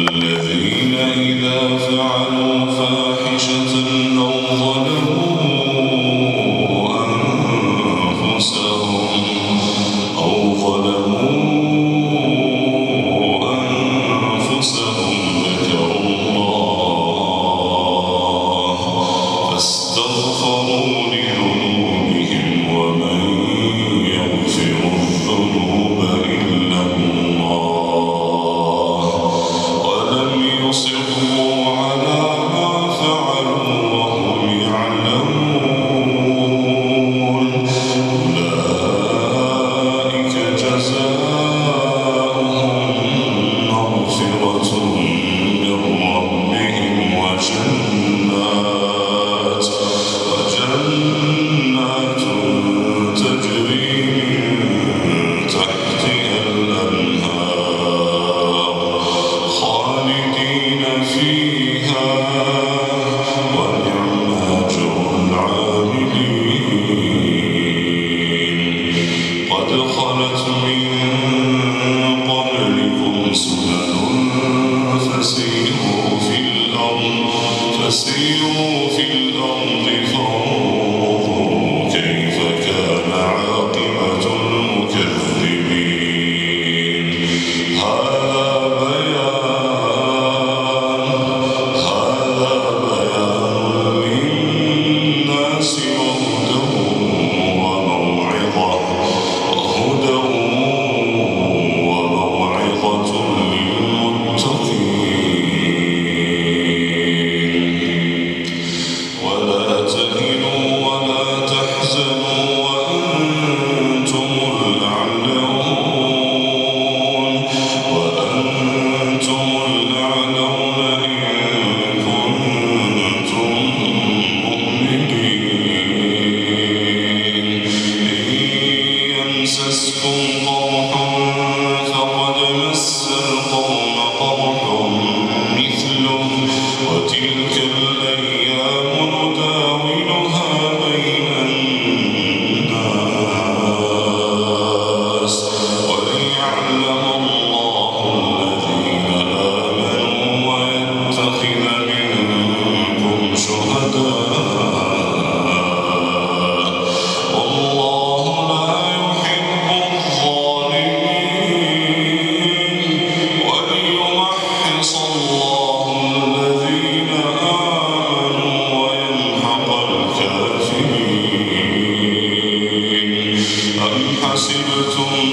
والذين إذا فعلوا فسيروا في الأرض فانظروا كيف كان عاقبة المكذبين. حسبتم